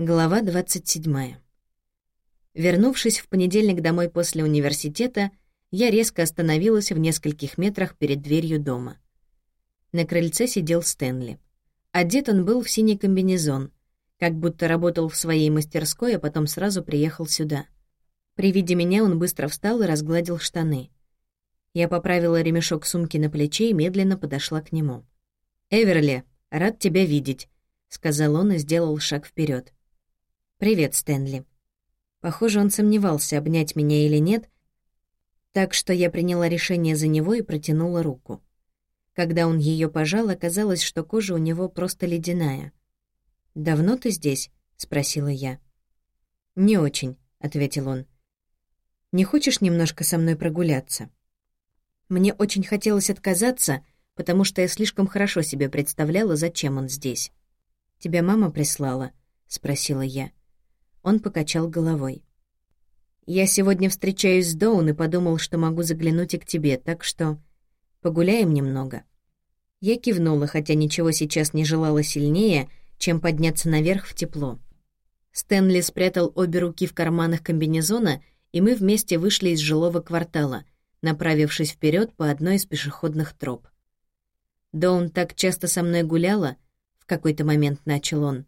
Глава 27. Вернувшись в понедельник домой после университета, я резко остановилась в нескольких метрах перед дверью дома. На крыльце сидел Стэнли. Одет он был в синий комбинезон, как будто работал в своей мастерской, а потом сразу приехал сюда. При виде меня он быстро встал и разгладил штаны. Я поправила ремешок сумки на плече и медленно подошла к нему. «Эверли, рад тебя видеть», — сказал он и сделал шаг вперед. «Привет, Стэнли». Похоже, он сомневался, обнять меня или нет, так что я приняла решение за него и протянула руку. Когда он ее пожал, оказалось, что кожа у него просто ледяная. «Давно ты здесь?» — спросила я. «Не очень», — ответил он. «Не хочешь немножко со мной прогуляться?» Мне очень хотелось отказаться, потому что я слишком хорошо себе представляла, зачем он здесь. «Тебя мама прислала?» — спросила я. Он покачал головой. «Я сегодня встречаюсь с Доун и подумал, что могу заглянуть и к тебе, так что погуляем немного». Я кивнула, хотя ничего сейчас не желала сильнее, чем подняться наверх в тепло. Стэнли спрятал обе руки в карманах комбинезона, и мы вместе вышли из жилого квартала, направившись вперед по одной из пешеходных троп. Доун так часто со мной гуляла, в какой-то момент начал он —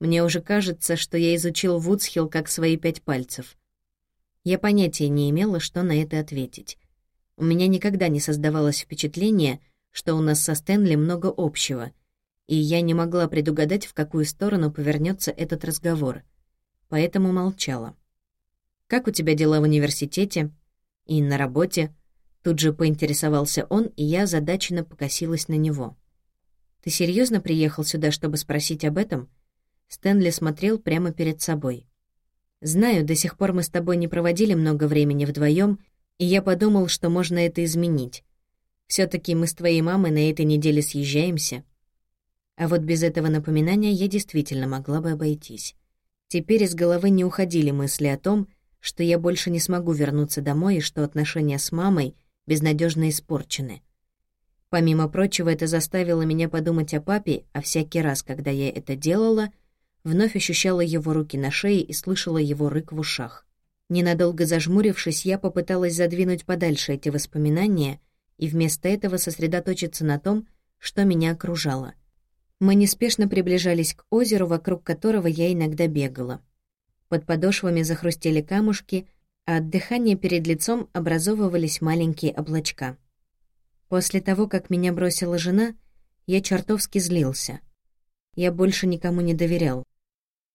мне уже кажется, что я изучил Вудсхилл как свои пять пальцев. Я понятия не имела, что на это ответить. У меня никогда не создавалось впечатление, что у нас со Стэнли много общего, и я не могла предугадать, в какую сторону повернется этот разговор. Поэтому молчала. «Как у тебя дела в университете?» «И на работе?» Тут же поинтересовался он, и я озадаченно покосилась на него. «Ты серьезно приехал сюда, чтобы спросить об этом?» Стэнли смотрел прямо перед собой. «Знаю, до сих пор мы с тобой не проводили много времени вдвоем, и я подумал, что можно это изменить. все таки мы с твоей мамой на этой неделе съезжаемся». А вот без этого напоминания я действительно могла бы обойтись. Теперь из головы не уходили мысли о том, что я больше не смогу вернуться домой и что отношения с мамой безнадежно испорчены. Помимо прочего, это заставило меня подумать о папе, а всякий раз, когда я это делала — вновь ощущала его руки на шее и слышала его рык в ушах. Ненадолго зажмурившись, я попыталась задвинуть подальше эти воспоминания и вместо этого сосредоточиться на том, что меня окружало. Мы неспешно приближались к озеру, вокруг которого я иногда бегала. Под подошвами захрустели камушки, а от дыхания перед лицом образовывались маленькие облачка. После того, как меня бросила жена, я чертовски злился. Я больше никому не доверял.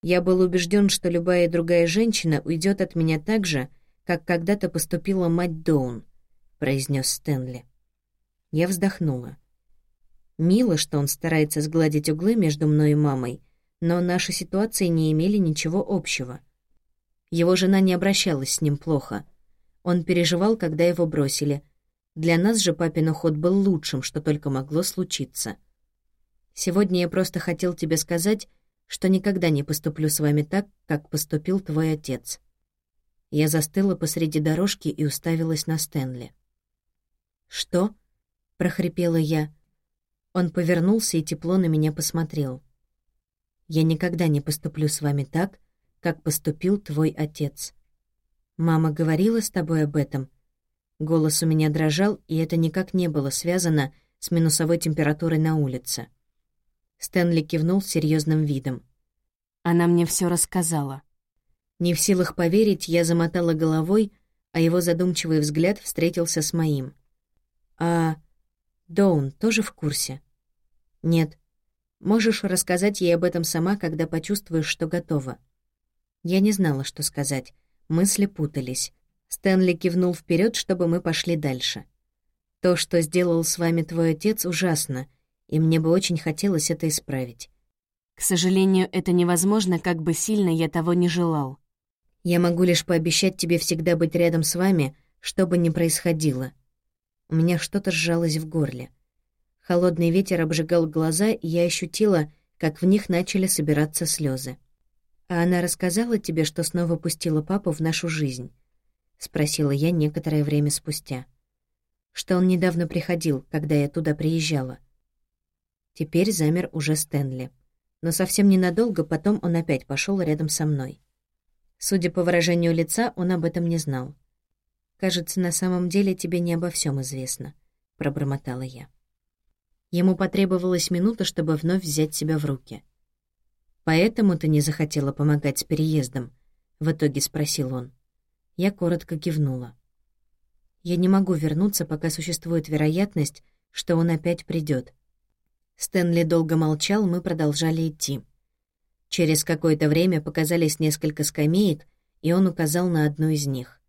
Я был убежден, что любая другая женщина уйдет от меня так же, как когда-то поступила мать Доун, произнес Стэнли. Я вздохнула. Мило, что он старается сгладить углы между мной и мамой, но наши ситуации не имели ничего общего. Его жена не обращалась с ним плохо. Он переживал, когда его бросили. Для нас же папин уход был лучшим, что только могло случиться. Сегодня я просто хотел тебе сказать, что никогда не поступлю с вами так, как поступил твой отец». Я застыла посреди дорожки и уставилась на Стэнли. «Что?» — прохрипела я. Он повернулся и тепло на меня посмотрел. «Я никогда не поступлю с вами так, как поступил твой отец. Мама говорила с тобой об этом?» Голос у меня дрожал, и это никак не было связано с минусовой температурой на улице. Стэнли кивнул с серьезным видом. Она мне все рассказала. Не в силах поверить, я замотала головой, а его задумчивый взгляд встретился с моим. «А Доун тоже в курсе?» «Нет. Можешь рассказать ей об этом сама, когда почувствуешь, что готова». Я не знала, что сказать. Мысли путались. Стэнли кивнул вперед, чтобы мы пошли дальше. «То, что сделал с вами твой отец, ужасно, и мне бы очень хотелось это исправить. К сожалению, это невозможно, как бы сильно я того не желал. Я могу лишь пообещать тебе всегда быть рядом с вами, что бы ни происходило. У меня что-то сжалось в горле. Холодный ветер обжигал глаза, и я ощутила, как в них начали собираться слезы. «А она рассказала тебе, что снова пустила папу в нашу жизнь?» — спросила я некоторое время спустя. «Что он недавно приходил, когда я туда приезжала?» Теперь замер уже Стэнли. но совсем ненадолго потом он опять пошел рядом со мной. Судя по выражению лица, он об этом не знал. «Кажется, на самом деле тебе не обо всем известно», — пробормотала я. Ему потребовалась минута, чтобы вновь взять себя в руки. «Поэтому ты не захотела помогать с переездом?» — в итоге спросил он. Я коротко кивнула. «Я не могу вернуться, пока существует вероятность, что он опять придет. Стэнли долго молчал, мы продолжали идти. Через какое-то время показались несколько скамеек, и он указал на одну из них.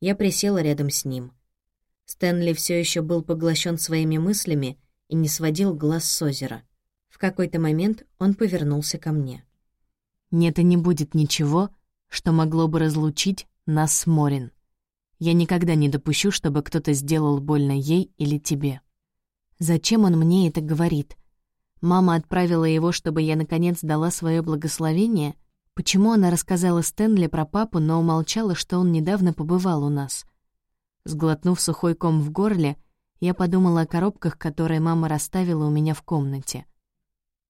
Я присела рядом с ним. Стэнли все еще был поглощен своими мыслями и не сводил глаз с озера. В какой-то момент он повернулся ко мне. «Нет и не будет ничего, что могло бы разлучить нас с Морин. Я никогда не допущу, чтобы кто-то сделал больно ей или тебе». Зачем он мне это говорит? Мама отправила его, чтобы я наконец дала свое благословение? Почему она рассказала Стэнли про папу, но умолчала, что он недавно побывал у нас? Сглотнув сухой ком в горле, я подумала о коробках, которые мама расставила у меня в комнате.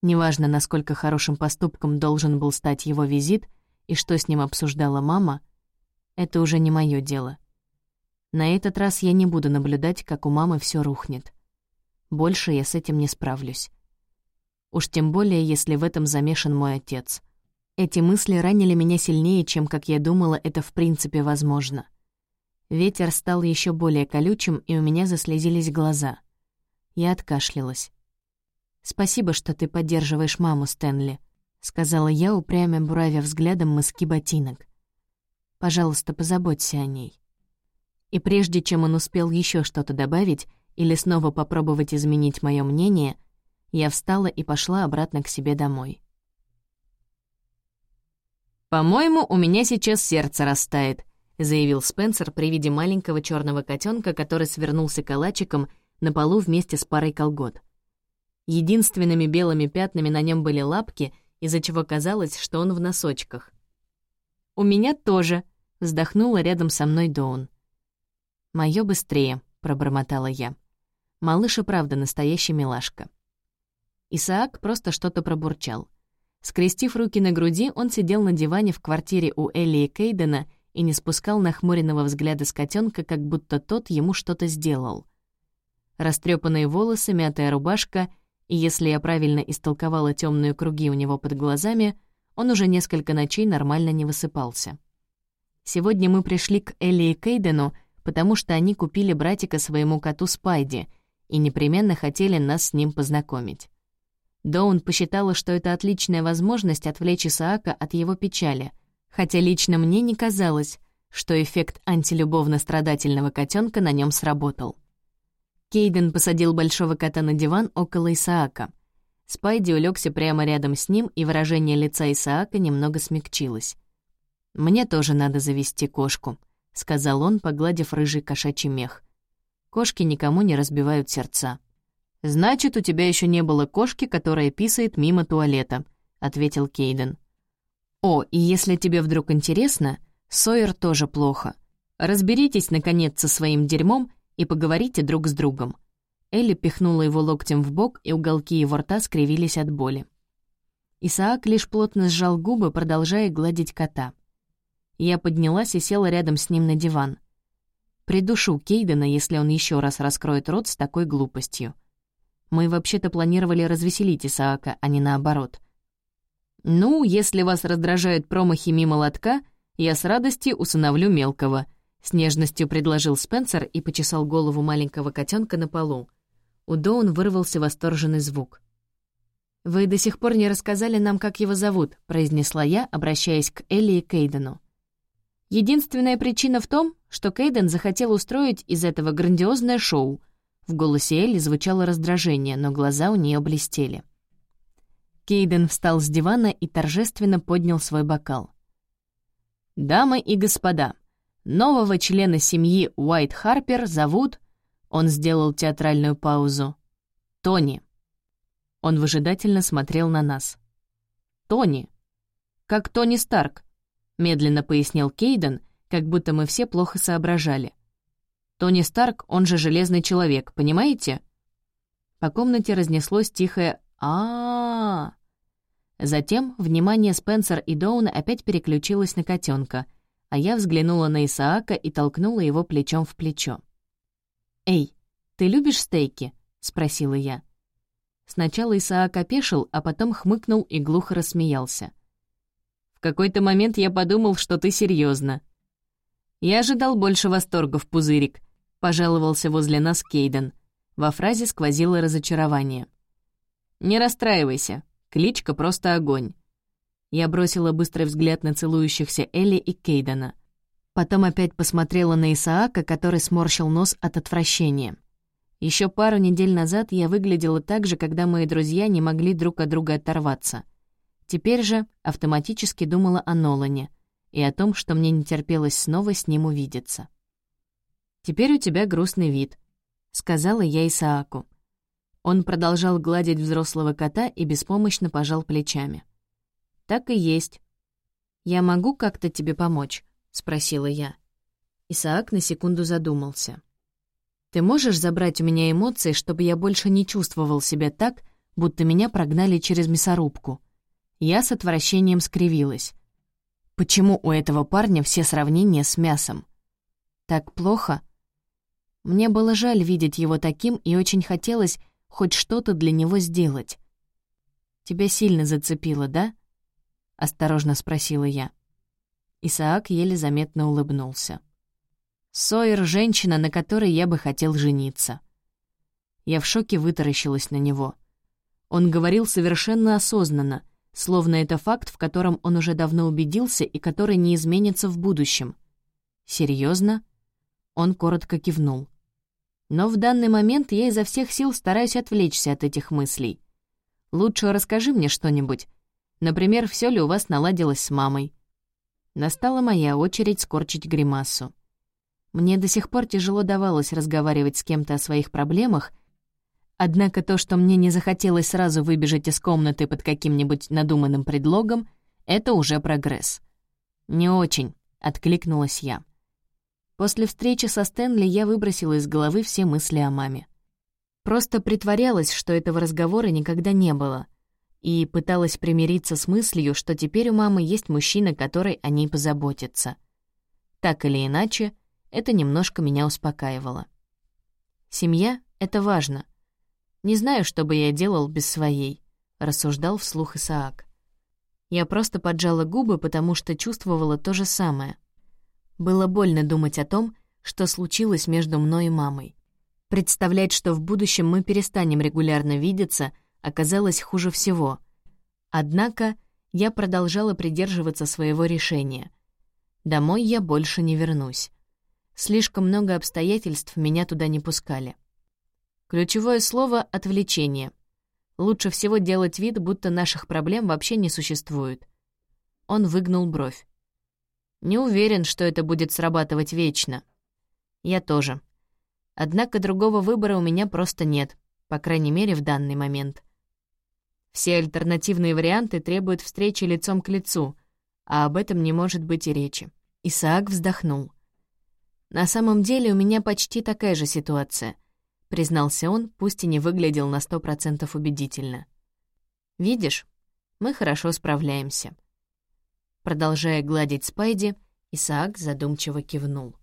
Неважно, насколько хорошим поступком должен был стать его визит и что с ним обсуждала мама, это уже не мое дело. На этот раз я не буду наблюдать, как у мамы все рухнет. Больше я с этим не справлюсь. Уж тем более, если в этом замешан мой отец. Эти мысли ранили меня сильнее, чем, как я думала, это в принципе возможно. Ветер стал еще более колючим, и у меня заслезились глаза. Я откашлялась. «Спасибо, что ты поддерживаешь маму, Стэнли», — сказала я, упрямя буравя взглядом мыски ботинок. «Пожалуйста, позаботься о ней». И прежде чем он успел еще что-то добавить, или снова попробовать изменить мое мнение, я встала и пошла обратно к себе домой. «По-моему, у меня сейчас сердце растает», — заявил Спенсер при виде маленького черного котенка, который свернулся калачиком на полу вместе с парой колгот. Единственными белыми пятнами на нем были лапки, из-за чего казалось, что он в носочках. «У меня тоже», — вздохнула рядом со мной Доун. «Моё быстрее», — пробормотала я. Малыш и правда настоящий милашка. Исаак просто что-то пробурчал. Скрестив руки на груди, он сидел на диване в квартире у Элли и Кейдена и не спускал нахмуренного взгляда с котенка, как будто тот ему что-то сделал. Растрепанные волосы, мятая рубашка, и если я правильно истолковала темные круги у него под глазами, он уже несколько ночей нормально не высыпался. Сегодня мы пришли к Элли и Кейдену, потому что они купили братика своему коту Спайди — и непременно хотели нас с ним познакомить. Доун посчитала, что это отличная возможность отвлечь Исаака от его печали, хотя лично мне не казалось, что эффект антилюбовно-страдательного котенка на нем сработал. Кейден посадил большого кота на диван около Исаака. Спайди улегся прямо рядом с ним, и выражение лица Исаака немного смягчилось. «Мне тоже надо завести кошку», — сказал он, погладив рыжий кошачий мех. Кошки никому не разбивают сердца. «Значит, у тебя еще не было кошки, которая писает мимо туалета», — ответил Кейден. «О, и если тебе вдруг интересно, Сойер тоже плохо. Разберитесь, наконец, со своим дерьмом и поговорите друг с другом». Элли пихнула его локтем в бок, и уголки его рта скривились от боли. Исаак лишь плотно сжал губы, продолжая гладить кота. Я поднялась и села рядом с ним на диван. Придушу Кейдена, если он еще раз раскроет рот с такой глупостью. Мы вообще-то планировали развеселить Исаака, а не наоборот. «Ну, если вас раздражают промахи мимо лотка, я с радостью усыновлю мелкого», — с нежностью предложил Спенсер и почесал голову маленького котенка на полу. У Доун вырвался восторженный звук. «Вы до сих пор не рассказали нам, как его зовут», — произнесла я, обращаясь к Элли и Кейдену. Единственная причина в том, что Кейден захотел устроить из этого грандиозное шоу. В голосе Элли звучало раздражение, но глаза у нее блестели. Кейден встал с дивана и торжественно поднял свой бокал. «Дамы и господа, нового члена семьи Уайт Харпер зовут...» Он сделал театральную паузу. «Тони». Он выжидательно смотрел на нас. «Тони. Как Тони Старк, — медленно пояснил Кейден, как будто мы все плохо соображали. «Тони Старк, он же Железный Человек, понимаете?» По комнате разнеслось тихое а, -а. Затем внимание Спенсер и Доуна опять переключилось на котенка, а я взглянула на Исаака и толкнула его плечом в плечо. «Эй, ты любишь стейки?» — спросила я. Сначала Исаак опешил, а потом хмыкнул и глухо рассмеялся. «В какой-то момент я подумал, что ты серьезно. «Я ожидал больше восторга в пузырик», — пожаловался возле нас Кейден. Во фразе сквозило разочарование. «Не расстраивайся, кличка просто огонь». Я бросила быстрый взгляд на целующихся Элли и Кейдена. Потом опять посмотрела на Исаака, который сморщил нос от отвращения. Еще пару недель назад я выглядела так же, когда мои друзья не могли друг от друга оторваться. Теперь же автоматически думала о Нолане и о том, что мне не терпелось снова с ним увидеться. «Теперь у тебя грустный вид», — сказала я Исааку. Он продолжал гладить взрослого кота и беспомощно пожал плечами. «Так и есть. Я могу как-то тебе помочь?» — спросила я. Исаак на секунду задумался. Ты можешь забрать у меня эмоции, чтобы я больше не чувствовал себя так, будто меня прогнали через мясорубку?» Я с отвращением скривилась. Почему у этого парня все сравнения с мясом? Так плохо? Мне было жаль видеть его таким, и очень хотелось хоть что-то для него сделать. «Тебя сильно зацепило, да?» — осторожно спросила я. Исаак еле заметно улыбнулся. Сойер — женщина, на которой я бы хотел жениться. Я в шоке вытаращилась на него. Он говорил совершенно осознанно, словно это факт, в котором он уже давно убедился и который не изменится в будущем. Серьезно? Он коротко кивнул. Но в данный момент я изо всех сил стараюсь отвлечься от этих мыслей. Лучше расскажи мне что-нибудь. Например, все ли у вас наладилось с мамой? Настала моя очередь скорчить гримасу. Мне до сих пор тяжело давалось разговаривать с кем-то о своих проблемах, однако то, что мне не захотелось сразу выбежать из комнаты под каким-нибудь надуманным предлогом, это уже прогресс. «Не очень», — откликнулась я. После встречи со Стэнли я выбросила из головы все мысли о маме. Просто притворялась, что этого разговора никогда не было, и пыталась примириться с мыслью, что теперь у мамы есть мужчина, который о ней позаботится. Так или иначе, — это немножко меня успокаивало. «Семья — это важно. Не знаю, что бы я делал без своей», — рассуждал вслух Исаак. Я просто поджала губы, потому что чувствовала то же самое. Было больно думать о том, что случилось между мной и мамой. Представлять, что в будущем мы перестанем регулярно видеться, оказалось хуже всего. Однако я продолжала придерживаться своего решения. Домой я больше не вернусь. Слишком много обстоятельств меня туда не пускали. Ключевое слово — отвлечение. Лучше всего делать вид, будто наших проблем вообще не существует. Он выгнул бровь. Не уверен, что это будет срабатывать вечно. Я тоже. Однако другого выбора у меня просто нет, по крайней мере, в данный момент. Все альтернативные варианты требуют встречи лицом к лицу, а об этом не может быть и речи. Исаак вздохнул. «На самом деле у меня почти такая же ситуация», — признался он, пусть и не выглядел на сто процентов убедительно. «Видишь, мы хорошо справляемся». Продолжая гладить Спайди, Исаак задумчиво кивнул.